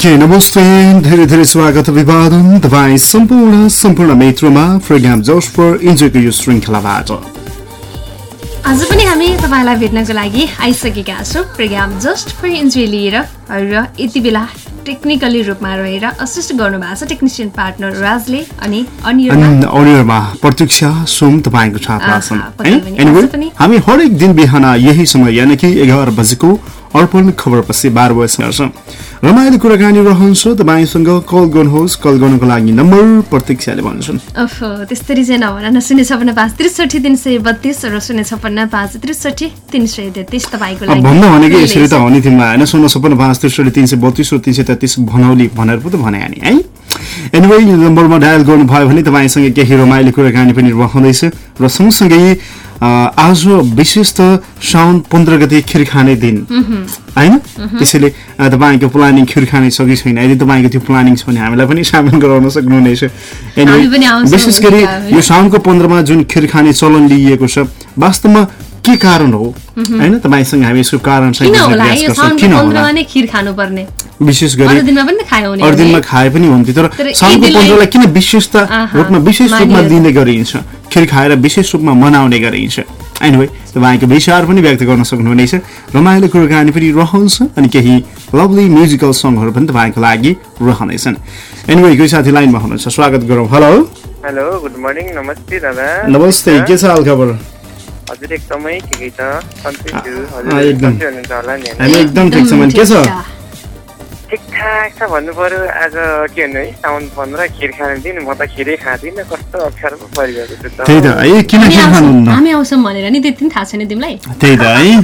Okay नमस्ते धेरै धेरै स्वागत अभिवादन तपाईँ सम्पूर्ण सम्पूर्ण मित्रमा प्रोग्राम जस्ट फर इन्जोयको यो श्रृङ्खलाबाट आज पनि हामी तपाईँलाई भेट्नको लागि आइसकेका छौँ प्रोग्राम जस्ट फर इन्जोय लिएर र यति बेला टेक्निकली रूपमा रहेर असिस्ट गर्नुभएको छ टेक्निसियन पार्टनर राजले अनि अनियरमा प्रतीक्षा सोम तपाईँको साथमा छन् हामी हरेक दिन बिहान यही समय यानि कि एघार बजेको अर्पण खबरपछि बाह्र बजीसम्म रमाइलो कुराकानी रहन्छ तपाईँसँग कल गर्नुहोस्। कल गर्नुको लागि नम्बर प्रतीक्षाले भन्छन् त्यस्तरी चाहिँ नभन न शून्य छपन्न पाँच त्रिसठी तिन सय बत्तिस र शून्य छपन्न पाँच त्रिसठी तिन सय तेत्तिस तपाईँको भन्नु भनेको यसरी त हो। नि तिमीलाई होइन शून्य छपन्न पाँच त्रिसठी तिन सय बत्तिस र तिन सय तेत्तिस भनौली भनेर पो त भने नि है एनिवे नम्बरमा डायल गर्नुभयो भने तपाईँसँग केही रमाइलो कुराकानी पनि रहँदैछ। र सँगसँगै आज विशेष त साउन पन्ध्र गते खिर खाने दिन। होइन? त्यसैले तपाईँको प्लानिङ खिर खाने छ कि छैन? यदि तपाईँको त्यो प्लानिङ छ भने हामीलाई पनि सामेल गराउन सक्नुहुनेछ। विशेष गरी यो साउनको पन्ध्रमा जुन खिर खाने चलन लिइएको छ वास्तवमा के कारण हो? होइन तपाईँसँग हामी यसको कारण विशेष गरी अरू दिनमा खाए पनि हुन्थ्यो। तर साउनको पन्ध्रलाई किन विशेषता रूपमा विशेष रूपमा दिने गरिन्छ? खिर खाएर विशेष रूपमा मनाउने गरिन्छ। एनिवे तपाईँको विचार पनि व्यक्त गर्न सक्नुहुनेछ। रमाइलो कुराकानी पनि रहन्छ अनि केही लभली म्युजिकल सङहरू पनि तपाईँको लागि रहनेछन्। एनिवे कोही साथी लाइनमा हुनुहुन्छ? स्वागत गरौँ। हेलो हेलो गुड मर्निङ नमस्ते दादा। नमस्ते के छ हाल खबर हजुर एकदमै ठिकै छ एकदम ठिक छ के छ ठिकठाक छ भन्नु पर्यो। आज के भन्नु है साउन पन्ध्र खिर खाने दिन म त खिरै खाँदिनँ कस्तो अप्ठ्यारो पो परिरहेको छु त। त्यही त है किन खिर खानुहुन्न? हामी आउँछौँ भनेर नि त्यति थाहा छैन तिमीलाई। त्यही त है।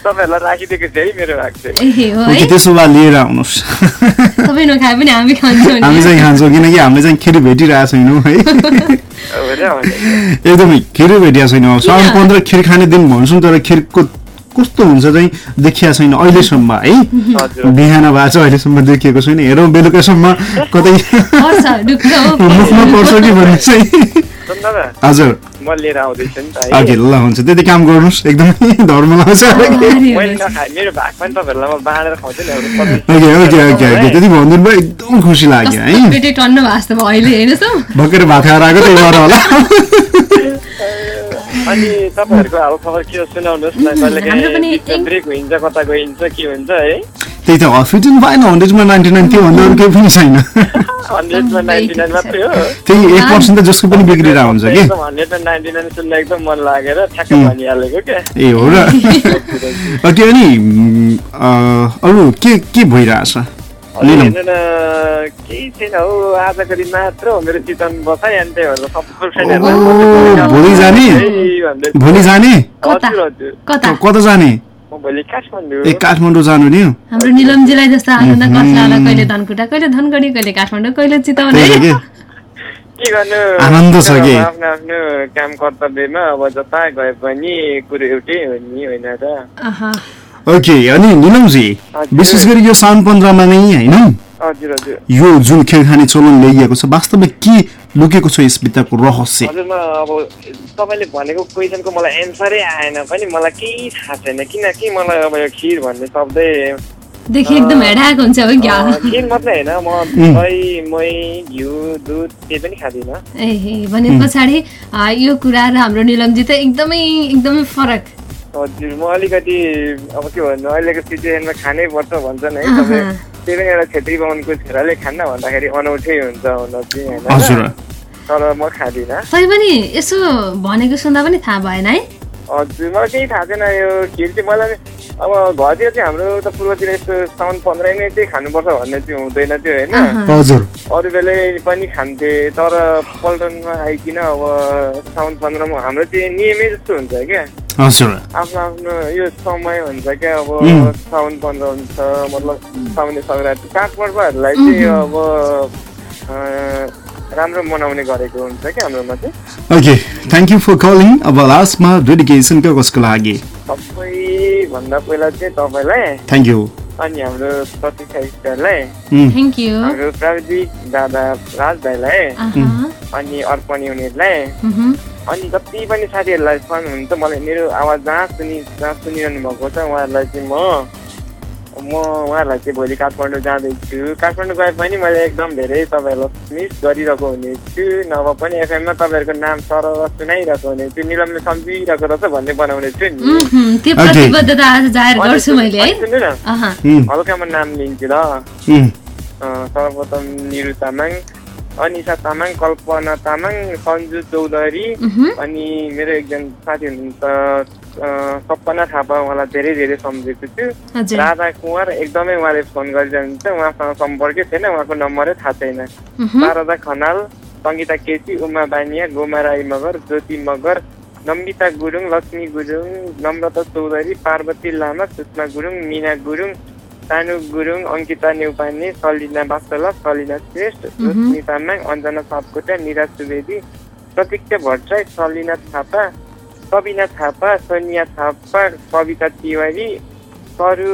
तपाईँहरूलाई राखिदिएको थिएँ है मेरो भाग चाहिँ। त्यसो भए लिएर आउनुहोस्। तपाईँ नखाए पनि हामी खान्छौँ हामी चाहिँ खान्छौँ किनकि हामीले चाहिँ खिर भेटिरहेको छैनौँ है। एकदमै खिरै भेटिएको छैनौँ। साउन पन्ध्र खिर खाने दिन भन्छौँ तर खिरको कस्तो हुन्छ चाहिँ देखिया छैन अहिलेसम्म है? बिहान भएको छ अहिलेसम्म देखिएको छैन। हेरौँ बेलुकासम्म कतै मुखमा पर्छ। कि भन्ने चाहिँ? हजुर। अघि ल हुन्छ। त्यति काम गर्नुहोस् एकदमै धर्म लाग्छ त्यति भनिदिनु भयो एकदम खुसी लाग्यो है। भर्खर भात खाएर आएको त्यही भएर होला। अनि तपाईँहरूको हाल खबर के सुनाउनुहोस् न कहिले ब्रेक हुन्छ कता गइन्छ के हुन्छ है? त्यही त फिफ्टिन पाएन हन्ड्रेडमा नाइन्टी नाइन त्यो भन्दा अरू केही पनि छैन। हो त्यही एक पर्सेन्ट त जसको पनि बिग्रिएर हुन्छ कि? ए हो र। त्यो अनि अरू के के भइरहेछ? केही छैन हौ आजको दिन मात्र हो मेरो चितवन बसाइ अनि त्यही भएर भोलि जाने? भोलि जाने? कता? जाने? ए काठमाडौँ जानु नि हाम्रो निलमजीलाई जस्तो आनन्द कहिले धनकुटा कहिले धनगढी कहिले काठमाडौँ कहिले चितवन के? गर्नु? आनन्द छ कि? आफ्नो आफ्नो काम कर्तव्यमा अब जता गए पनि कुरो एउटै हो नि होइन ओके अनि निलमजी विशेष गरी यो साउन पन्ध्रमा नै होइन? यो जुन खेल खाने चलन ल्याइएको छ वास्तवमा के लुकेको छ यस भित्रको रहस्य? अब तपाईँले भनेको क्वेसनको मलाई एन्सरै आएन पनि मलाई केही थाहा छैन। किनकि मलाई अब यो खिर भन्ने शब्दै देखि एकदम हेडाएको हुन्छ हो क्या? खिर मात्रै होइन। म दही मही घिउ दुध केही पनि खाँदिनँ। ए भने पछाडि यो कुरा र हाम्रो निलमजी त एकदमै एकदमै फरक हजुर म अलिकति अब के भन्नु अहिलेको सिचुएसनमा खानै पर्छ भन्छन् है। तपाईँ त्यही पनि एउटा छेत्री बाहुनको छोराले खान्न भन्दाखेरि अनौठै हुन्छ हुन चाहिँ होइन। तर म खाँदिनँ। तै पनि यसो भनेको सुन्दा पनि थाहा भएन है। हजुर मलाई केही थाहा छैन यो खिर चाहिँ मलाई अब घरतिर चाहिँ हाम्रो त पूर्वतिर यस्तो साउन पन्ध्र नै चाहिँ खानुपर्छ भन्ने चाहिँ हुँदैन थियो होइन। अरू बेलै पनि खान्थे तर पल्टनमा आइकन अब साउन पन्ध्रमा हाम्रो चाहिँ नियमै जस्तो हुन्छ क्या। आफ्नो आफ्नो यो समय हुन्छ क्या अब साउन पन्ध्र हुन्छ मतलब साउने सङ्क्रान्ति। चाडपर्वहरूलाई चाहिँ अब राम्रो मनाउने गरेको हुन्छ कि हाम्रोमा चाहिँ okay thank you for calling अब लास्टमा डेडिकेसन के कसको लागि? सबैभन्दा पहिला चाहिँ तपाईँलाई। थ्याङ्क यू अनि हाम्रो प्रतीक्षा स्टारलाई थ्याङ्क यू हाम्रो प्राविधिक दादा राज भाइलाई अनि अर्पण युनिटलाई। अनि जति पनि साथीहरूलाई फन हुन्छ मलाई मेरो आवाज जहाँ सुनि जहाँ सुनिरहनु भएको छ उहाँहरूलाई चाहिँ म म उहाँहरूलाई चाहिँ भोलि काठमाडौँ जाँदैछु। काठमाडौँ गए पनि मैले एकदम धेरै तपाईँहरूलाई मिस गरिरहेको हुनेछु। नभए पनि एफएममा तपाईँहरूको नाम सर सुनाइरहेको हुनेछु निलमले सम्झिरहेको रहेछ भन्ने बनाउने छु नि। त्यो प्रतिबद्धता आज जाहेर गर्छु मैले है। सुन्नु न। हल्कामा नाम लिन्छु ल। सर्वप्रथम निरु तामाङ अनिसा तामाङ कल्पना तामाङ सन्जु चौधरी अनि मेरो एकजना साथी हुनुहुन्छ सपना थापा उहाँलाई धेरै धेरै सम्झेको छु। राधा कुमार एकदमै उहाँले फोन गरिरहनुहुन्छ। उहाँसँग सम्पर्कै छैन उहाँको नम्बरै थाहा छैन। शारदा खनाल सङ्गीता केसी उमा बानिया गोमा राई मगर ज्योति मगर नम्बिता गुरुङ लक्ष्मी गुरुङ नम्रता चौधरी पार्वती लामा सुषमा गुरुङ मिना गुरुङ सानु गुरुङ अङ्किता नेउपाने सलिना बास्तला सलिना श्रेष्ठ रोशनी तामाङ अञ्जना सापकोटा निराज सुवेदी प्रतीक्षा भट्टराई सलिना थापा सबिना थापा सोनिया थापा कविता तिवारी सरु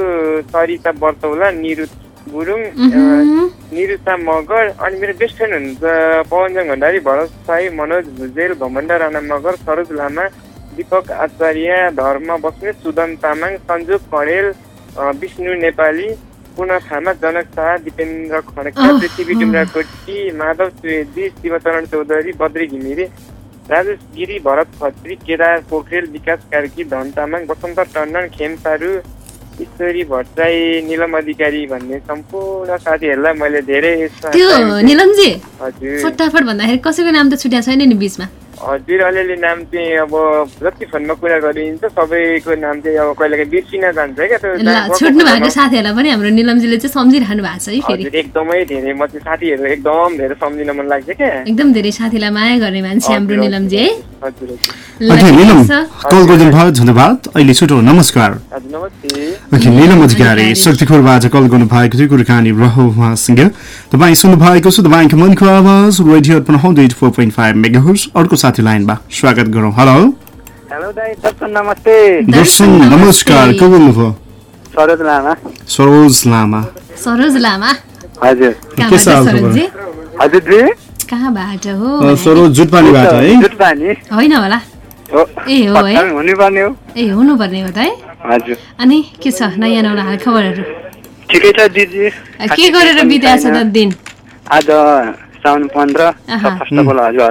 सरिता बर्तौला निरु गुरुङ निरुता मगर अनि मेरो बेस्ट फ्रेन्ड हुनुहुन्छ पवनजङ भण्डारी भरत साई मनोज भुजेल घमण्ड राणा मगर सरोज लामा दिपक आचार्य धर्म बस्ने सुदन तामाङ सन्जु कणेल विष्णु नेपाली पुनः थामा जनक शाह दिपेन्द्र खड्का पृथ्वी डुम्राकोटी माधव सुवेदी शिवचरण चौधरी बद्री घिमिरे राजेश गिरी भरत खत्री केदार पोखरेल विकास कार्की धन तामाङ वसन्त टन्डन खेम सारू ईश्वरी भट्टराई निलम अधिकारी भन्ने सम्पूर्ण साथीहरूलाई मैले धेरै निलमजी हजुर। फटाफट भन्दाखेरि कसैको नाम त छुट्या छैन नि बिचमा? हजुर अलिअलि नाम चाहिँ अब जति फोनमा कुरा गरिन्छ सबैको नाम चाहिँ अब कहिले काहीँ बिर्सिन जान्छ क्या छुट्नु भएको साथीहरूलाई पनि हाम्रो निलमजीले चाहिँ सम्झिरहनु भएको छ है फेरि। एकदमै धेरै म चाहिँ साथीहरू एकदम धेरै सम्झिन मन लाग्छ क्या। एकदम धेरै साथीलाई माया गर्ने मान्छे हाम्रो निलमजी है। धन्यवाद। अहिले छुटो नमस्कार। निलम अधिकारी शक्तिखोरबाट कल गर्नु भएको थियो कुराकानी रह उहाँसँग। तपाईँ सुन्नु भएको छ तपाईँको मनको आवाज radio Arpan hundred four point five mega अर्को साथी लाइनमा स्वागत गरौँ। हेलो। हेलो दाइ दर्शन नमस्ते। दर्शन नमस्कार। को बोल्नुभयो सरोज लामा। सरोज लामा। सरोज लामा। हजुर। के छ हजुर जी कहाँबाट हो? सरोज जुटपानीबाट है? जुटपानी। होइन होला। ए हो है। हुनुपर्ने हो। ए हुनुपर्ने हो त है। हजुर। अनि के छ? नयाँ नौला हाल खबरहरू? ठिकै छ दिदी। के गरेर बिताएछ त दिन? आज साउन पन्ध्र।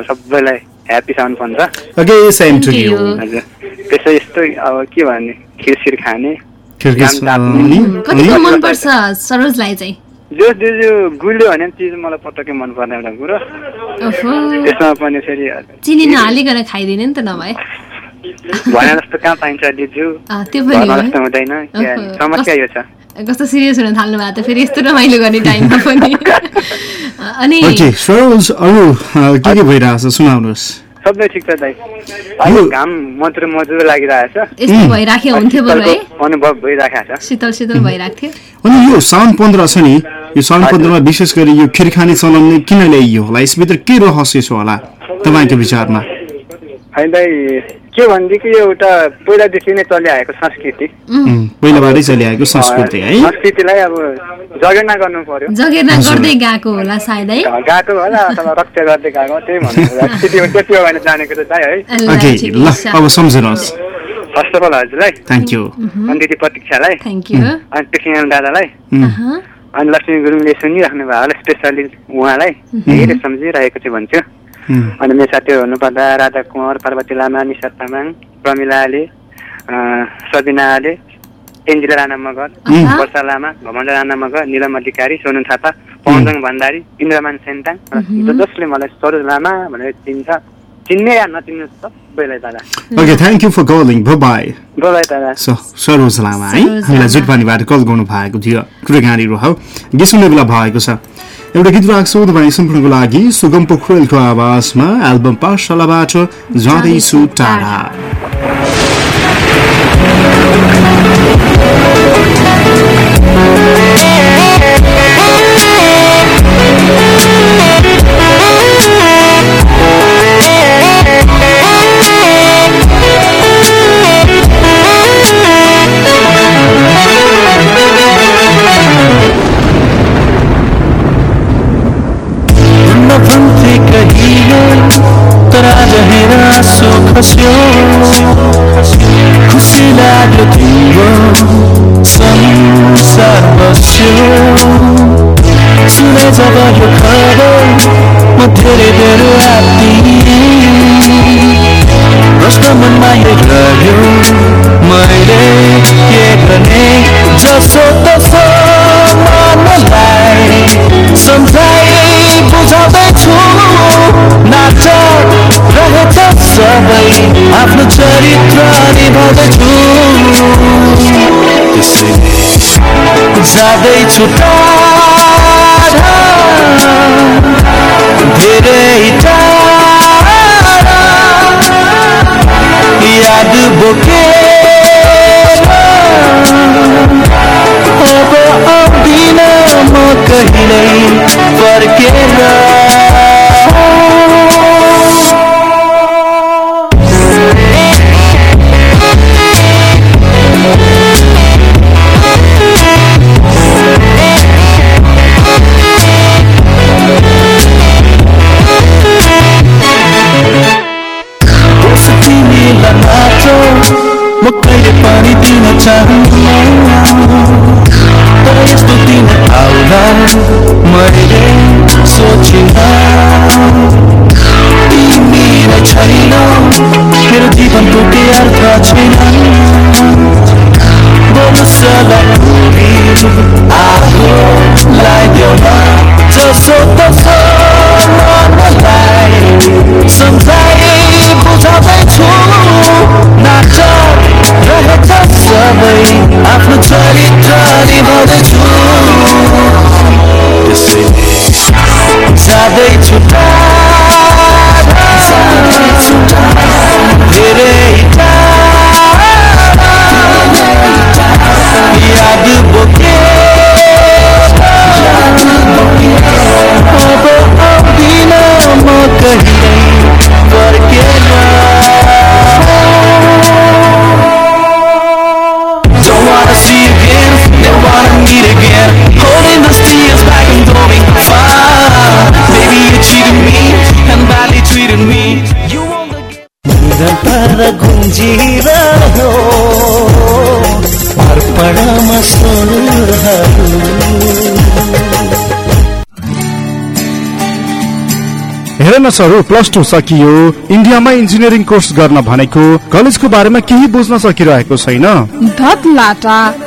सबैलाई। ह्याप्पी साउन पन्ध्र ओके सेम टु यु हजुर त्यसो यस्तो अब के भन्ने? खिरसिर खाने। मनपर्छ सरोजलाई चाहिँ? जो जो जो गुलियो भने चिज मलाई पटक्कै मन पर्ने एउटा कुरो। त्यसमा पनि फेरि चिनी नहालिकन खाइदिने नि त नभए। भने जस्तो कहाँ पाइन्छ दिजु? त्यो पनि जस्तो हुँदैन। समस्या यो छ। कस्तो सिरियस हुन थाल्नु भएको त फेरि यस्तो रमाइलो गर्ने टाइममा पनि। अनि अरू के के भइरहेछ? सुनाउनुहोस्। सबै ठिक छ दाइ। अहिले घाम मजुर मजुर लागिरहेछ। यस्तो भइराख्यो हुन्थ्यो बरु है। अनुभव भइराखेको छ। शीतल शीतल भइरहेको थियो अनि यो साउन पन्ध्र छ नि यो साउन पन्ध्रमा विशेष गरी यो खिरखाने चलाउने किन ल्याइयो होला? यसभित्र के रहस्य छ होला? तपाईँको विचारमा। होइन के भनेदेखि यो एउटा पहिलादेखि नै चलिआएको संस्कृति। पहिलाबाटै चलिआएको संस्कृति है? संस्कृतिलाई अब जगेर्ना गर्नु पर्यो। जगेर्ना गर्दै गएको होला सायद। है गएको होला अथवा रक्षा गर्दै गएको त्यही भन्नु स्थिति त्यति हो भने जानेको त है? ओके ल अब सम्झनुहोस्। फर्स्ट अफ अल हजुरलाई थ्याङ्क यू अनि दिदी प्रतीक्षालाई थ्याङ्क यू अनि टेक्निकल दादालाई अनि लक्ष्मी गुरुङले सुनिराख्नु भयो होला स्पेसली उहाँलाई धेरै सम्झिरहेको छु भन्छु। अनि मेरो साथीहरू हुनुपर्दा राधा कुँवर पार्वती लामा निशा तामाङ प्रमिला आले सबिना आले एन्जिला राणा मगर वर्षा लामा भमण्ड राणा मगर निलम अधिकारी सोनु थापा पवनजङ भण्डारी इन्द्रमान सेन्ताङ जसले मलाई सरोज लामा भनेर चिन्छ चिन्ने या नचिन्नु सबैलाई दादा okay thank you for calling bye bye दादा सरोज लामा है हामीलाई जुटपानीबाट कल गर्नु भएको थियो कुराकानीहरू हौ गीत सुन्ने बेला भएको छ एउटा गीत राख्छु तपाईँ सम्पूर्णको लागि सुगम पोखरेलको आवाजमा एल्बम पाठशालाबाट जाँदैछु टाढा तर आज हेर खस्यो खुसी लाग्यो तिम्रो संसार बस्यो। सुने जब यो खबर म धेरै धेरै आत्ती प्रश्न मनमा हेऱ्यो मैले के गर्ने? जसो तसो मनलाई सम्झाइ आफ्नो चरित्र निभाउँदैछु जाँदैछु धेरै याद बोके अब आउँदिन म कहिल्यै फर्केर यस्तो दिन आउला मैले सोचिन तिमीलाई छैन मेरो जीवनको के अर्थ छैन आगो लाग्यो जसो तसो मनलाई सम्झाइ study but the truth. This हेर न सर प्लस टू सकियो। इन्डियामा इन्जिनियरिङ कोर्स गर्न भनेको कलेजको बारेमा केही बुझ्न सकिरहेको छैन।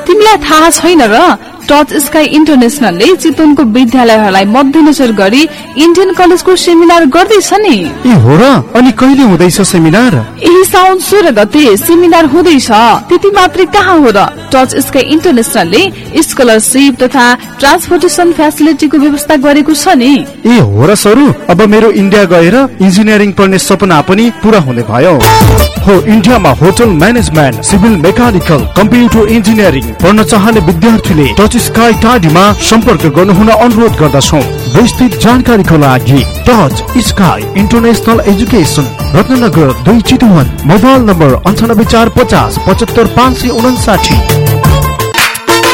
तिमीलाई थाहा छैन र टच स्काई इन्टरनेसनलले चितवनको विद्यालयहरूलाई मध्यनजर गरी इन्डियन कलेजको सेमिनार गर्दैछ नि। ए हो र? अनि कहिले हुँदैछ सेमिनार यही साउन सोह्र गते सेमिनार हुँदैछ। त्यति मात्रै कहाँ हो र? टच स्काई इन्टरनेसनलले स्कलरसिप तथा ट्रान्सपोर्टेसन फेसिलिटीको व्यवस्था गरेको छ नि। ए हो र सरू? अब मेरो इन्डिया गएर इन्जिनियरिङ पढ्ने सपना पनि पूरा हुने भयो। हो इन्डियामा hotel management civil mechanical computer engineering पढ्न चाहने विद्यार्थीले टच स्काई टाढीमा सम्पर्क गर्नुहुन अनुरोध गर्दछौ। विस्तृत जानकारीको लागि touch sky international education Ratnanagar दुई चितवन। मोबाइल नम्बर अन्ठानब्बे चार पचास पचहत्तर पाँच सय उनासाठी।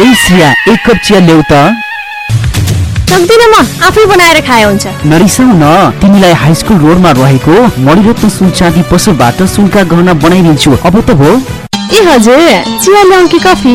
ए श्रिया एक कप चिया ल्याउ त। सक्दिनँ म आफै बनाएर खाए हुन्छ नरिसाउ न तिमीलाई हाई स्कुल रोडमा रहेको मणिरत्न सुन चाँदी पसलबाट सुनका गहना बनाइदिन्छु। अब त भो। ए हजुर चिया ल्याउँ कि कफी?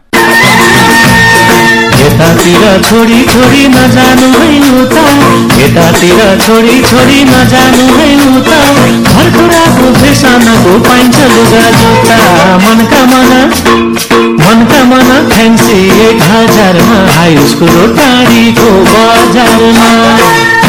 यतातिर छोडी छोडी नजानु है उता। यतातिर छोडी छोडी नजानु है उता। भर्खराको फेसनको पाइन्छ लुगा जुत्ता। मनका मन मनका मन फ्यान्सी एक हजारमा। हाई स्कुल टाढीको बजारमा।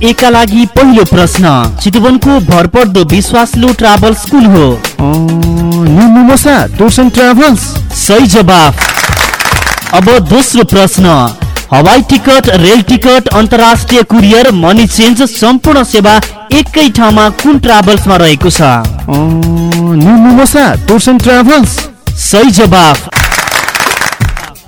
का लागि पहिलो प्रश्न। चितवनको भरपर्दो विश्वासलो ट्राभल स्कुल हो। ट्राभल्स सही जवाफ। अब दोस्रो प्रश्न। हवाई टिकट रेल टिकट अन्तर्राष्ट्रिय कुरियर मनी चेन्ज सम्पूर्ण सेवा एकै ठाउँमा कुन ट्राभल्समा रहेको छ? ट्राभल्स सही जवाफ।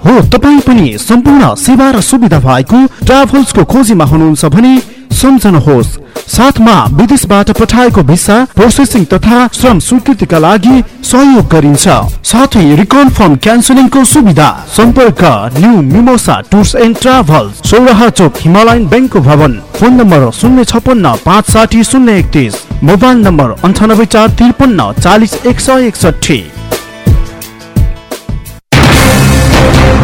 हो तपाईँ पनि सम्पूर्ण सेवा र सुविधा भएको ट्राभल्सको खोजीमा हुनुहुन्छ भने सम्झनुहोस् साथमा विदेशबाट पठाएको भिसा प्रोसेसिङ तथा श्रम स्वीकृतिका लागि सहयोग गरिन्छ। साथै रिकन्फर्म क्यान्सलिङको सुविधा सम्पर्क new Mimosa tours and travels Sauraha Chowk Himalayan ब्याङ्कको भवन फोन नम्बर शून्य छपन्न पाँच साठी शून्य एकतिस मोबाइल नम्बर अन्ठानब्बे चार त्रिपन्न चालिस एक सय एकसठी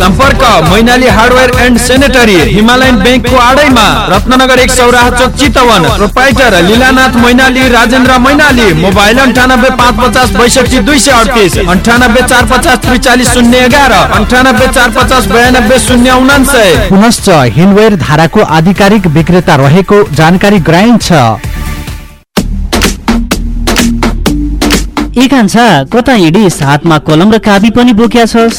सम्पर्क Mainali hardware and sanitary Himalayan ब्याङ्कको आडैमा रत्नगर एक सौराह चोक चितवन प्रोपाइटर लीलानाथ मैनाली राजेन्द्र मैनाली मोबाइल अन्ठानब्बे पाँच पचास बैसठी दुई सय अडतिस अन्ठानब्बे चार पचास त्रिचालिस शून्य एघार अन्ठानब्बे चार पचास बयानब्बे शून्य उनान्सय। पुनश्च हिलवेयर धाराको आधिकारिक विक्रेता रहेको जानकारी गराइन्छ। ए कान्छा कता हिँडिस हातमा कलम र काबी पनि बोक्या छस्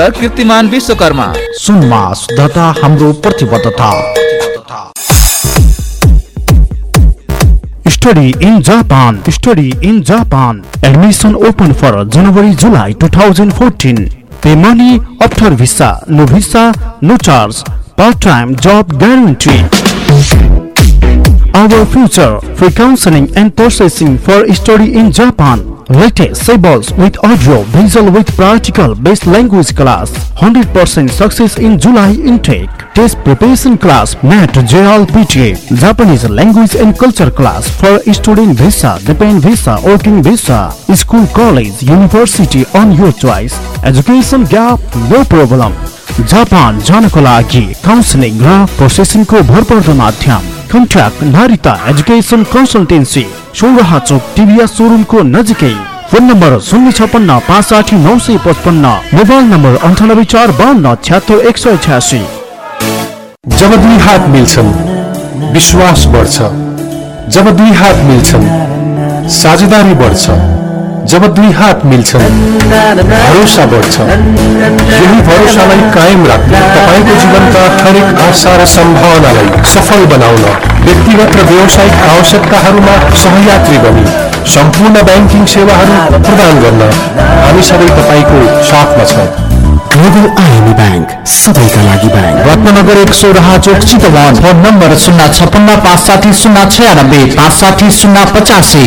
डाक्टर कीर्तिमान विश्वकर्मा। सुनमा शुद्धता हाम्रो प्रतिबद्धता। Study in Japan study in Japan admission open for January July 2014 thousand fourteen pay money after visa no visa no charge part time job guarantee our future free counselling and processing for study in Japan Latest syllables with audio, visual with practical based language class. 100% success in July intake. Test preparation class, NAT, JL, PTA. Japanese language and culture class for student visa, dependent visa, working visa. School, college, university on your choice. Education gap, no problem. Japan जानको लागि counselling र प्रोसेसिङको भरपर्दो माध्यम contact Narita education consultancy Sauraha चोक TVS सोरुमको नजिकै। Phone number शून्य छपन्न पाँच साठी नौ सय पचपन्न मोबाइल नम्बर अन्ठानब्बे चार बाहन्न छ्यात्तर एक सय छ्यासी। जब दुई हात मिल्छन् विश्वास बढ्छ। जब दुई हात मिल्छन् साझेदारी बढ्छ। जब दुई हात मिल्छन् भरोसा बढ्छ। यही भरोसालाई कायम राख्न तपाईँको जीवनका हरेक आशा र सम्भावनालाई सफल बनाउन व्यक्तिगत र व्यावसायिक आवश्यकताहरूमा सहयात्री बनी सम्पूर्ण ब्याङ्किङ सेवाहरू प्रदान गर्न। हामी सबै तपाईँको साथमा छौँ। ग्लोबल आइएमई ब्याङ्क सबैका लागि ब्याङ्क रत्नगर एक सौराहा चोक चितवन। फोन नम्बर शून्य छपन्न पाँच साठी शून्य छयानब्बे पाँच साठी शून्य पचासी।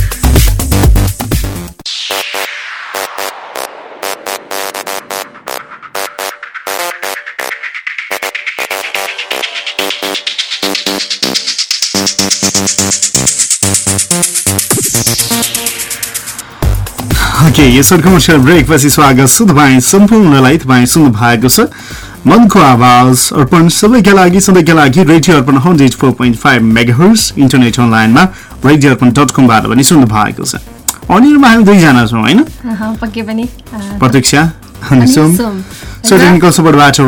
ओके यसो कमर्सियल ब्रेक पछि स्वागत छ तपाईँ सम्पूर्णलाई तपाईँ सुन्नु भएको छ। मनको आवाज अर्पण सबैका लागि सधैँका लागि radio Arpan hundred four point five megahertz internet अनलाइनमा रेडियो अर्पण डट कमबाट पनि सुन्नु भएको छ। अनिरमा हामी दुईजना छौँ होइन? प्रतीक्षा अनि सोम।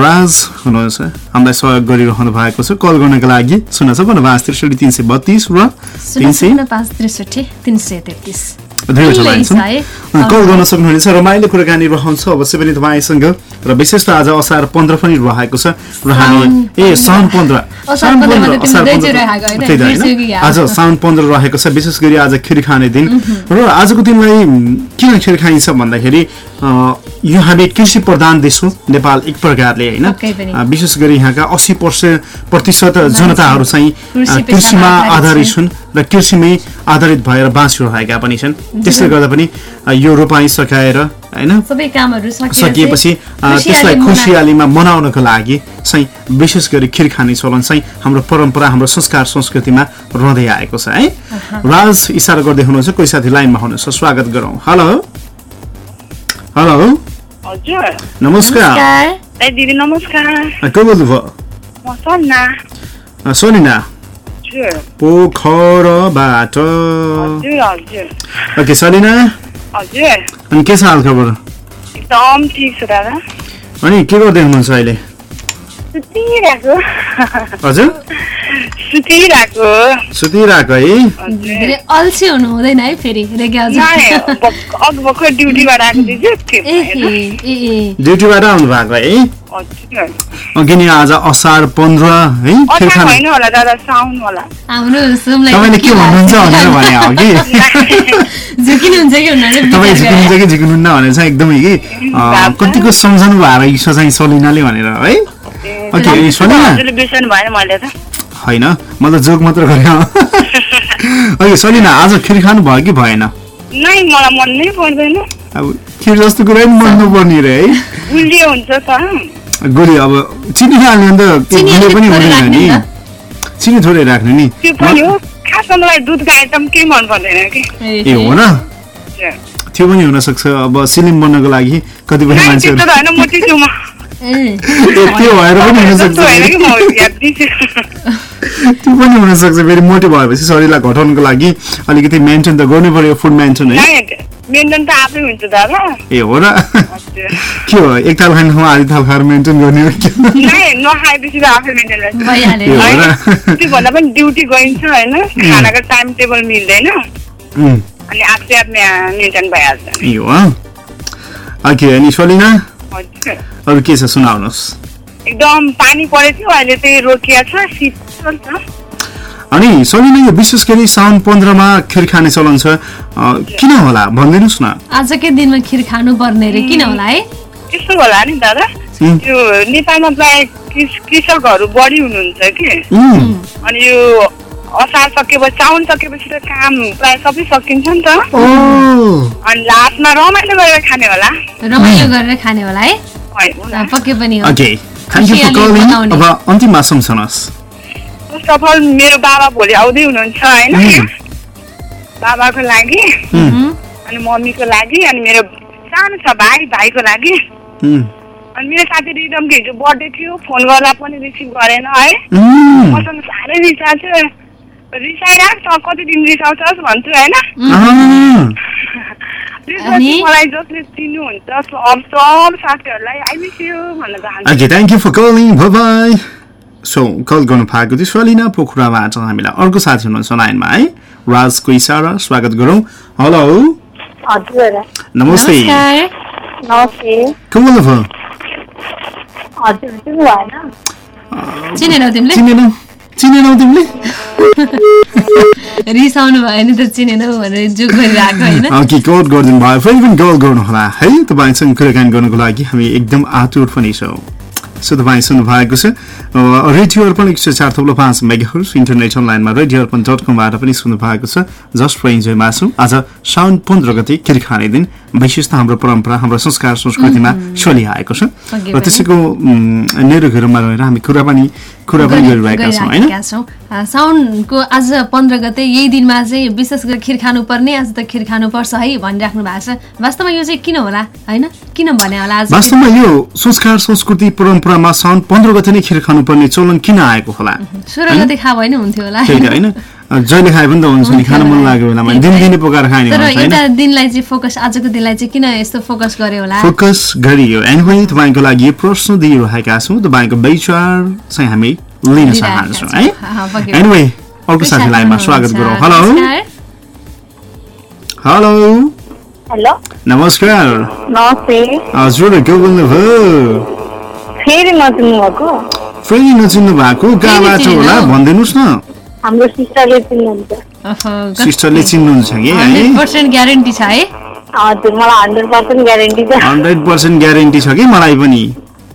राज हुनुहुन्छ। हामीलाई सहयोग गरिरहनु भएको छ। कल गर्नको लागि शून्य छपन्न पाँच त्रिसठी तिन सय बत्तिस र तिन सय पाँच त्रिसठी तिन सय तेत्तिस। कल गर्न सक्नुहुनेछ रमाइलो कुराकानी रहन्छ। अवश्य पनि तपाईँसँग र विशेष त आज असार पन्ध्र पनि रहेको छ र हामी ए साउन पन्ध्र? आज साउन पन्ध्र रहेको छ विशेष गरी आज खिर खाने दिन। र आजको दिनलाई किन खिर खाइन्छ भन्दाखेरि यो हामी कृषि प्रधान देश हो नेपाल एक प्रकारले होइन। विशेष गरी यहाँका अस्सी प्रतिशत जनताहरू चाहिँ कृषिमा आधारित छन्। र कृषिमै आधारित भएर बाँचिरहेका पनि छन्। त्यसले गर्दा पनि यो रोपाइँ सकाएर होइन सबै कामहरू सकिएर सकिएपछि त्यसलाई खुसियालीमा मनाउनको लागि चाहिँ विशेष गरी खिर खाने चलन चाहिँ हाम्रो परम्परा हाम्रो संस्कार संस्कृतिमा रहँदै आएको छ है। राज इसारा गर्दै हुनुहुन्छ कोही साथी लाइनमा हुनुहुन्छ स्वागत गरौँ। हेलो। हेलो हजुर नमस्कार ए दिदी नमस्कार अ, को बोल्नुभयो सन्ना पोखरबाट ओके सलिना अनि के छ हाल खबर एकदम ठिक छ दादा अनि के गर्दै हुनुहुन्छ अहिले हजुर सुतिरहेको सुतिरहेको है? अल्छी हुनु हुँदैन है फेरि ड्युटीबाट आएको ड्युटीबाट आउनु भएको है? हजुर अघि नि आज असार पन्ध्र है? तपाईँले के भन्नुहुन्छ भनेर भने हो कि? झुकिनुहुन्छ कि तपाईँ झिक्नुहुन्छ कि झिक्नुहुन्न भनेर चाहिँ एकदमै कि कतिको सम्झनु भयो रहेछ चाहिँ सलिनाले भनेर है? ओके सलिना? भएन मैले त। होइन? म त जोक मात्र गरेँ ओके सलिना आज खिर खानु भयो कि भएन? नै मलाई मन नै पर्दैन। अब खिर जस्तो कुरा पनि मन नपर्ने रे है। गुलियो हुन्छ त। गोली अब चिनी हाल्ने अन्त गुलियो पनि हुँदैन नि। चिनी थोरै राख्ने नि। ए। हो र। त्यो पनि हुनसक्छ। अब सिलिम बन्नको लागि कतिपय मान्छेहरू त्यो भएर पनि हुनसक्छ त्यो पनि हुनसक्छ फेरि मोटो भएपछि शरीरलाई घटाउनको लागि अलिकति मेन्टेन त गर्नु पर्यो फुड मेन्टेन है। नाइ, मेन्टेन त आफै हुन्छ दादा। ए हो र? के हो एक थाल खाने ठाउँमा आधी थाल खाएर मेन्टेन गर्ने हो कि? नाइ नखाएपछि त आफै मेन्टेन हुन्छ भइहाल्यो। ए हो र? होइन? त्यो भन्दा पनि ड्युटी गइन्छ होइन। खानाको टाइम टेबल मिल्दैन। उम्, अनि आफै आफ मेन्टेन भइहाल्छ। ए हो? ओके अनि सलिना? हजुर। अरू के छ सुनाउनुहोस्। एकदम पानी परेको थियो अहिले चाहिँ रोकिया छ अनि सलिना यो विशेष गरी साउन पन्ध्रमा खिर खाने चलन छ। किन होला? भनिदिनुहोस् न। आजकै दिनमा खिर खानु पर्ने रे किन होला है? त्यस्तो होला नि दादा। त्यो नेपालमा प्राय कृष- कृषकहरू बढी हुनुहुन्छ कि। अनि यो असार सकेपछि साउन सकेपछि त काम प्राय सबै सकिन्छ नि त। अनि लास्टमा रमाइलो गरेर खाने होला। रमाइलो गरेर खाने होला है? पक्कै पनि हो। अब अन्तिममा सम्झनुहोस् फर्स्ट अफ अल मेरो बाबा भोलि आउँदै हुनुहुन्छ होइन? बाबाको लागि। अनि मम्मीको लागि अनि मेरो सानो छ भाइ भाइको लागि। अनि मेरो साथी रिदमको हिजो बर्थडे थियो फोन गर्दा पनि रिसिभ गरेन है? मसँग साह्रै रिसाएको थियो। रिसाइराख त कति दिन रिसाउँछस् भन्छु होइन? मलाई जसले चिन्नुहुन्छ सब सब साथीहरूलाई आई मिस यु भन्न चाहन्छु। सो कल गर्नु भएको थियो सलिना पोखराबाट हामीलाई अर्को साथी हुनुहुन्छ लाइनमा है? राजको इसारा स्वागत गरौँ। हेलो। नमस्ते। को बोल्नुभयो चिन्नु तिमीले? चिनेनौ। चिनेनौ तिमीले? रिसाउनु भयो नि त चिनेनौ भनेर जुग गरिरहेको होइन। ओके कल गरिदिनु भयो? फेरि पनि कल गर्नुहोला है? तपाईँसँग कुराकानी गर्नुको लागि हामी एकदम आतुर पनि छौँ। सो तपाईँ सुन्नु भएको छ रेडियो अर्पण एक सय चार थप्लो पाँच मेगाहरु इन्टरनेट अनलाइनमा रेडियो अर्पण डट कमबाट पनि सुन्नु भएको छ। जस्ट फर इन्जोयमा छौँ आज साउन पन्ध्र गते खिर खाने दिन। विशेष त हाम्रो परम्परा हाम्रो संस्कार संस्कृतिमा चलिआएको छ। र। त्यसैको उम्, नेरुघरमा रहेर हामी कुरा पनि कुरा पनि गरिरहेका छौँ होइन? साउनको आज पन्ध्र गते यही दिनमा चाहिँ विशेष गरी खिर खानुपर्ने आज त खिर खानुपर्छ है भनिराख्नु भएको छ। वास्तवमा यो चाहिँ किन होला होइन? किन भने होला वास्तवमा यो संस्कार संस्कृति परम्परामा साउन पन्ध्र गते नै खिर खानुपर्ने चलन किन आएको होला? होइन? जहिले खाए पनि त हुन्छ नि खान मन लाग्यो बेलामा दिनदिनै पकाएर खाने दिनलाई चाहिँ फोकस आजको दिनलाई चाहिँ किन यस्तो फोकस गर्यो होला? फोकस गरियो। एनिवे तपाईँको लागि प्रश्न दिइरहेका छौँ। तपाईँको विचार चाहिँ हामी लिन चाहन्छौँ है? पनि। एनिवे अर्को साथी लाइनमा स्वागत गरौँ। हेलो। हेलो हेलो नमस्कार। नमस्ते। हजुर के बोल्नुभयो? फेरि नचिन्नु भएको। फेरि नचिन्नु भएको? कहाँबाट। होला? भनिदिनुहोस् न। हाम्रो सिस्टरले चिन्नुहुन्छ। सिस्टरले चिन्नुहुन्छ कि है? 100% ग्यारेन्टी छ है? हजुर मलाई हन्ड्रेड पर्सेन्ट ग्यारेन्टी छ। हन्ड्रेड पर्सेन्ट ग्यारेन्टी छ कि मलाई पनि?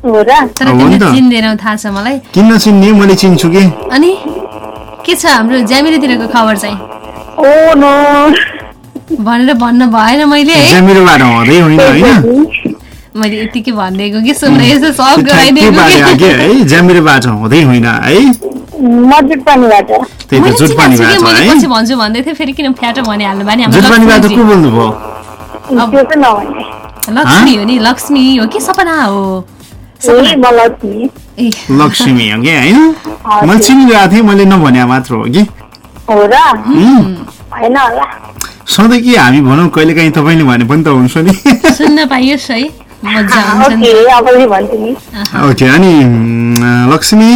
हो र। तर हो नि तिमीले त। चिन्दैनौ थाहा छ मलाई। किन नचिन्ने मैले चिन्छु कि? अनि के छ हाम्रो ज्यामिरेतिरको खबर चाहिँ? Oh no. भनेर भन्न भएन मैले है। ज्यामिरोबाट हुँदै होइन होइन? मैले यतिकै भनिदिएको कि सुन्नु यसो सब गराइदिएको ज्यामिरोबाट हुँदै होइन है? मैले पछि भन्छु भन्दै थिएँ फेरि किन भनिहाल्नु लक्ष्मी हो? नि लक्ष्मी हो कि सपना हो? लक्ष्मी। हो कि होइन चिनिरहेको थिएँ नभने मात्र हो कि। सधैँ कि हामी भनौँ कहिले काहीँ तपाईँले भने पनि त हुन्छ नि। सुन्न पाइयोस् है। ओके अब चाहिँ भन्छु नि। ओके अनि लक्ष्मी?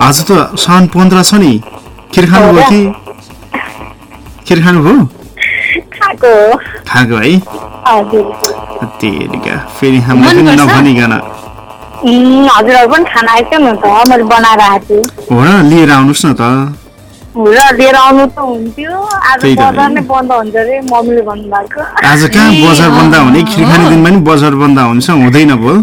आज त साउन पन्ध्र छ नि। खिर खानुभयो कि? खिर खानुभयो खाएको हो। फेरि मनपर्छ? नभनिकन उम्, हजुरहरू पनि खाना आएको नि त। मैले बनाएर आएको छु। हो र लिएर आउनुहोस् न त। र लिएर आउनु त हुन्थ्यो। आज त्यही त। बजार नि। नै बन्द हुन्छ अरे मम्मीले भन्नुभएको। आज कहाँ बजार बन्द हुने? खिर खाने दिनमा नि बजार बन्द हुन्छ हुँदैन भयो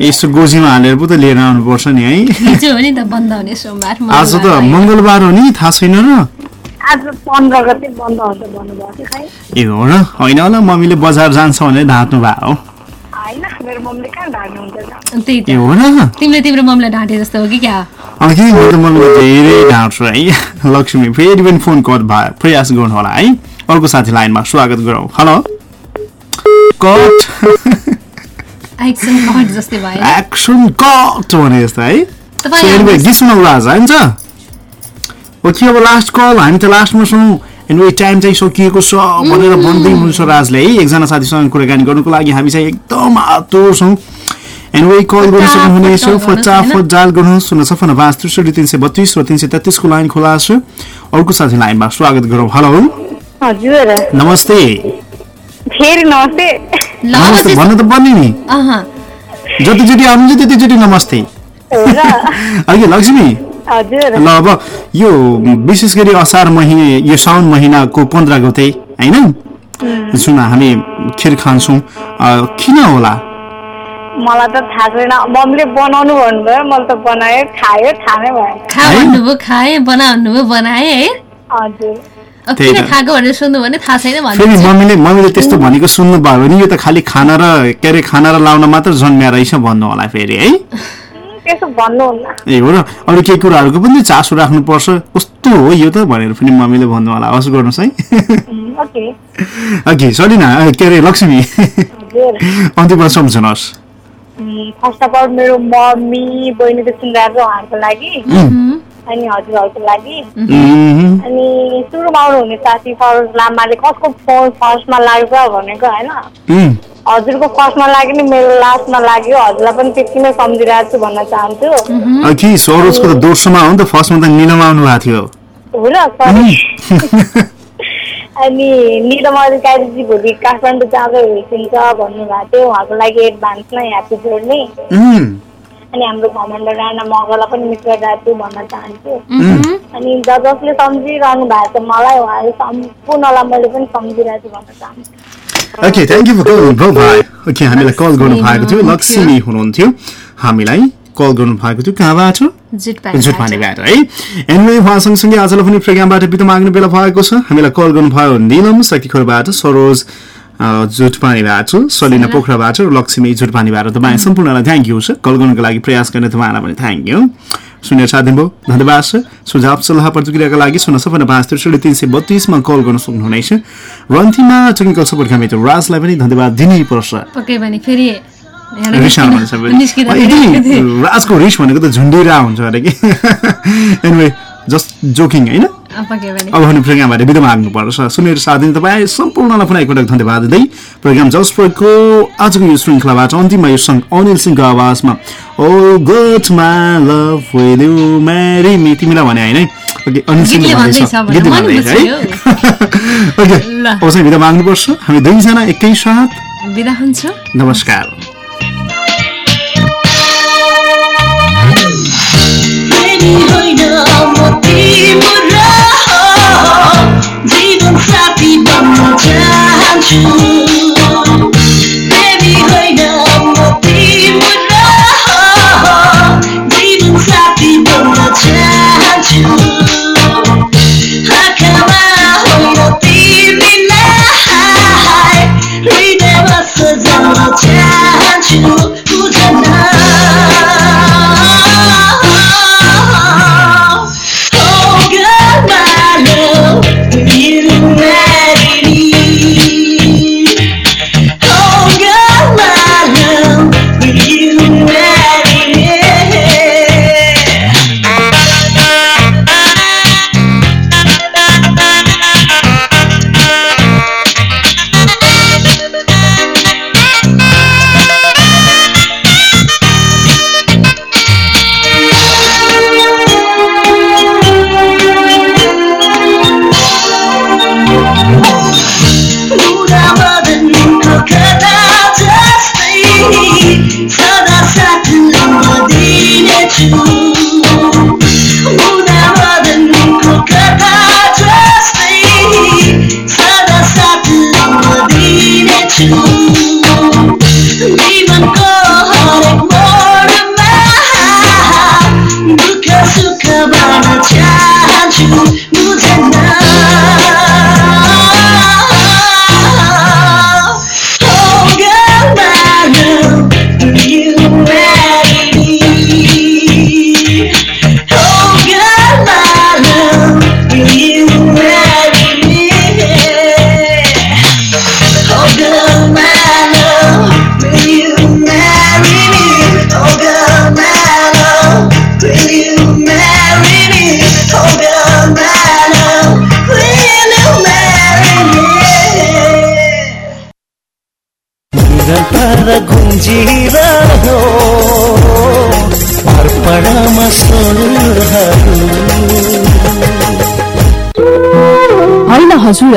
यसो गोजीमा हालेर पो त लिएर आउनुपर्छ नि है। हिजो हो नि त बन्द हुने सोमबार आज त मङ्गलबार। हो नि थाहा छैन र। ए हो होइन होला मम्मीले बजार जान्छ भनेर ढाँट्नु भएको हो ए त। हो र तिमीले तिम्रो मम्मीलाई ढाँटे जस्तो हो कि क्या? अघि म त मम्मीलाई धेरै ढाँट्छु है। लक्ष्मी फेरि पनि फोन कट भयो प्रयास गर्नु होला है। अर्को साथी लाइनमा स्वागत गरौँ। हेलो। कट। एक्सन कट भने जस्तो है। सुनाउनु भएको छ हुन्छ ओके अब लास्ट कल हामी त लास्टमा सुनौँ एनिवे टाइम चाहिँ सकिएको छ भनेर भन्दै हुनुहुन्छ राजले। है एकजना साथीसँग कुराकानी गर्नुको लागि हामी चाहिँ एकदम आतुर छौँ। एनिवे कल गर्न सक्नुहुनेछ फटाफट डायल गर्नुहोस्। शून्य सफन पाँच त्रिसठी तिन सय बत्तिस र तिन सय तेत्तिसको लाइन खुला छ। अर्को साथी लाइनमा स्वागत गरौँ। हेलो हजुर। नमस्ते। फेरि नमस्ते। नमस्ते। भन्नु त पर्ने नि। जतिचोटि आउनुहुन्छ त्यतिचोटि नमस्ते। अघि लक्ष्मी। ल अब यो विशेष गरी असार महिना यो साउन महिनाको पन्ध्र गते होइन? जुन हामी खिर खान्छौँ। किन होला? मलाई त थाहा छैन। मम्मीले बनाउनु भन्नुभयो मैले त बनायो खायो थाहा नै भयो खा भन्नुभयो खाएँ बनाएँ है? हजुर। किन। खाएको भनेर सोध्नु भने थाहा छैन फेरि भन्नु मम्मीले मम्मीले त्यस्तो भनेको सुन्नुभयो भने यो त खालि खाना र के अरे खाना र लाउन मात्र जन्मिया रहेछ भन्नु होला फेरि है? त्यसो भन्नुहुन्न ए हो र? अरू केही कुराहरूको पनि चासो राख्नुपर्छ। कस्तो हो यो त भनेर पनि मम्मीले भन्नु होला। हवस् गर्नुहोस् है। ओके। सलिना के अरे लक्ष्मी? अन्तिममा सम्झनुहोस्। फर्स्ट अफ अल मेरो मम्मी बहिनी त सुनिरहेको छ उहाँहरूको लागि. अनि हजुरहरूको लागि. अनि सुरुमा आउनुहुने साथी सरोज लामाले कसको फोन फर्स्टमा लाग्छ भनेको होइन. हजुरको फर्स्टमा लाग्यो नि मेरो लास्टमा लाग्यो। हजुरलाई पनि त्यति नै सम्झिरहेको छु भन्न चाहन्छु। अघि सरोजको त दोस्रोमा हो नि त फर्स्टमा त निलम आउनु भएको थियो। हो र अनि निलम अधिकारीजी भोलि काठमाडौँ जाँदै हुनुहुन्छ भन्नुभएको थियो। उहाँको लागि एडभान्समै ह्याप्पी जर्नी उम्. अनि हाम्रो घमण्ड राणा मगरलाई पनि मिस गरिरहेको छु भन्न चाहन्छु। अनि ज जसले सम्झिरहनु भएको छ मलाई उहाँहरू सम्पूर्णलाई मैले पनि सम्झिरहेको छु भन्न चाहन्छु। Okay thank you for call bro भाइ ओके हामीलाई कल गर्नु भएको थियो। लक्ष्मी हुनुहुन्थ्यो। हामीलाई कल गर्नु भएको थियो। कहाँबाट? जुटपानीबाट। है। एनवे उहाँ सँगसँगै आजलाई पनि प्रोग्रामबाट बिदा माग्ने बेला भएको छ। हामीलाई कल गर्नुभयो। निलम शक्तिखोरबाट सरोज जुटपानीबाट सलिना पोखराबाट र लक्ष्मी जुटपानीबाट तपाईँ। सम्पूर्णलाई थ्याङ्क यू छ कल गर्नुको लागि प्रयास गर्ने तपाईँलाई पनि थ्याङ्क यू सुनेर साथ दिनुभयो धन्यवाद छ सुझाव सल्लाह प्रतिक्रियाका लागि सुन्न सपन्न पाँच त्रिसठी तिन सय बत्तिसमा कल गर्न सक्नुहुनेछ। र अन्तिममा टेक्निकल सपोर्ट कमिटी राजलाई पनि धन्यवाद दिनै पर्छ पक्कै पनि फेरि रिसाउनु भन्छ यदि राजको रिस भनेको त झुन्डिरा हुन्छ अरे कि। एनिवे जस्ट जोकिङ होइन? अब भने प्रोग्रामबाट बिदा माग्नुपर्छ सुनेर साथ दिने तपाईँ सम्पूर्णलाई पुनः एकपटक धन्यवाद दिँदै प्रोग्राम जसको आजको यो श्रृङ्खलाबाट अन्तिममा यो सङ्ग अनिल सिंहको आवाजमा ओ got my love will you marry me तिमीलाई भने होइन? ओके अनिल गीत भन्दैछ है? ओके अब चाहिँ बिदा माग्नुपर्छ। हामी दुईजना एकैसाथ बिदा हुन्छ। नमस्कार। जीवन साथी बन्न चाहन्छु बेबी होइन म तिम्रो जीवन साथी बन्न चाहन्छु आँखामा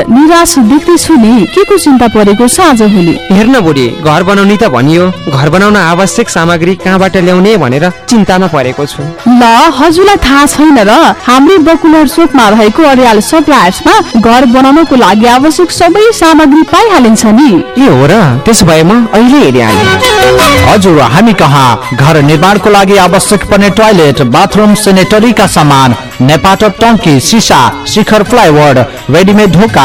निराश देख्दैछु नि के को चिन्ता परेको साँझ होली हेर्न बुढी घर बनाउने त भनियो। घर बनाउन आवश्यक सामग्री कहाँबाट ल्याउने भनेर चिन्तामा परेको छु। ल हजुरलाई थाहा छैन र हाम्रै बकुलर चोकमा रहेको अर्याल सप्लायर्समा घर बनाउनको लागि आवश्यक सबै सामग्री पाइहालिन्छ नि। ए हो र? त्यसो भए म अहिले हेरिहालेँ। हजुर हामी कहाँ? घर निर्माणको लागि आवश्यक पर्ने टोयलेट बाथरुम सेनेटरीका सामान नेपाटक टङ्की सिसा शिखर फ्लाइओभर रेडिमेड ढोका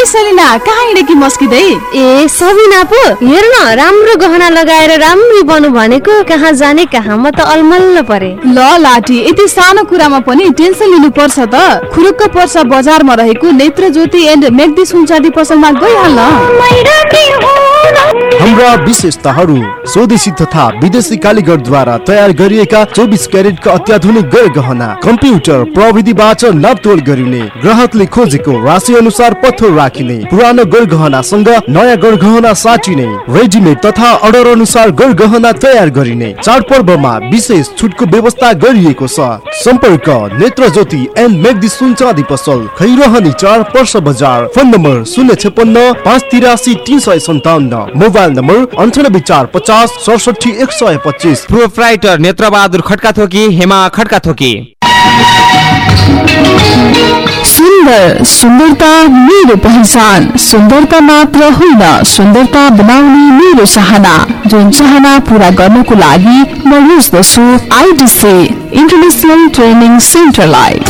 ओइ सलिना कहाँ हिँडेकी मस्किँदै ए सबिना पो हेर न राम्रो गहना लगाएर राम्री बनु भनेको कहाँ जाने कहाँ म त अलमल्ल परे। ल लाठी यति सानो कुरामा पनि टेन्सन लिनु पर्छ त। खुरुक्क पर्छ बजारमा रहेको नेत्र ज्योति एन्ड मेग्दी सुनचाँदी पसलमा गइहाल्न। हाम्रा विशेषताहरू स्वदेशी तथा विदेशी कालीगरद्वारा तयार गरिएका चौबिस क्यारेटका अत्याधुनिक गैर गहना कम्प्युटर प्रविधिबाट नापतोल गरिने ग्राहकले खोजेको राशि अनुसार पत्थर राखिने पुरानो गैर गहनासँग नयाँ गैर गहना साटिने रेडिमेड तथा अर्डर अनुसार गैर गहना तयार गरिने चाडपर्वमा विशेष छुटको व्यवस्था गरिएको छ। सम्पर्क नेत्र ज्योति एन्ड मेग्दी सुन चाँदी पसल खैरहनी चार पर्स बजार फोन नम्बर शून्य छपन्न पाँच तिरासी तिन सय सन्ताउन्न मोबाइल नम्बर अन्ठानब्बे चार पचास सडसठी एक सय पच्चिस। प्रोप्राइटर नेत्रबहादुर खड्का थोकी हेमा खड्का थोकी सुन्दर सुन्दरता मेरो पहिचान सुन्दरता मात्र होइन सुन्दरता बनाउने मेरो चाहना जुन चाहना पूरा गर्नको लागि म रोज्दछु IDC international training सेन्टरलाई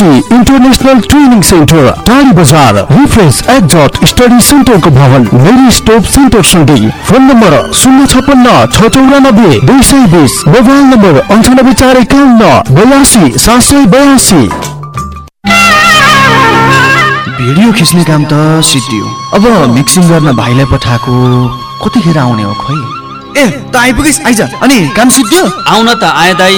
ITC international training centre टाढी बजार रिफ्रेस एक्जट स्टडी सेन्टरको भवन मेरी स्टोप सेन्टर सँगै फोन नम्बर शून्य छपन्न छ चौरानब्बे दुई सय बिस मोबाइल नम्बर अन्ठानब्बे चार एकाउन्न बयासी सात सय बयासी भिडियो खिच्ने काम त सिद्धियो अब मिक्सिङ गर्न भाइलाई पठाएको कतिखेर आउने हो खोइ? ए त आइपुगिस् आइज। अनि काम सिद्धियो आउन त आए दाई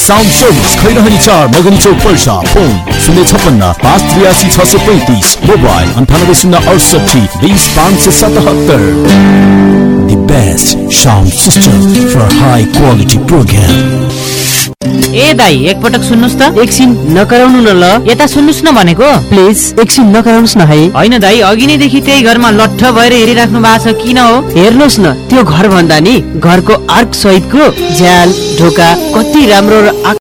साउन्ड सर्भिस खैरहनी चार मगनी चौक पर्सा फोन शून्य छप्पन्न पाँच त्रियासी छ सय पैँतिस मोबाइल अन्ठानब्बे शून्य अडसठी बिस पाँच सय सतहत्तर The best sound system for high quality program. ए दाई एकपटक सुन्नुहोस् त। एकछिन नकराउनु न ल। यता सुन्नुहोस् न भनेको। प्लिज एकछिन नकराउनुहोस् न है। होइन दाई अघि नैदेखि त्यही घरमा लट्ठ भएर हेरिराख्नु भएको छ किन हो? हेर्नुहोस् न त्यो घर भन्दा नि घरको आर्क सहितको झ्याल ढोका कति राम्रो र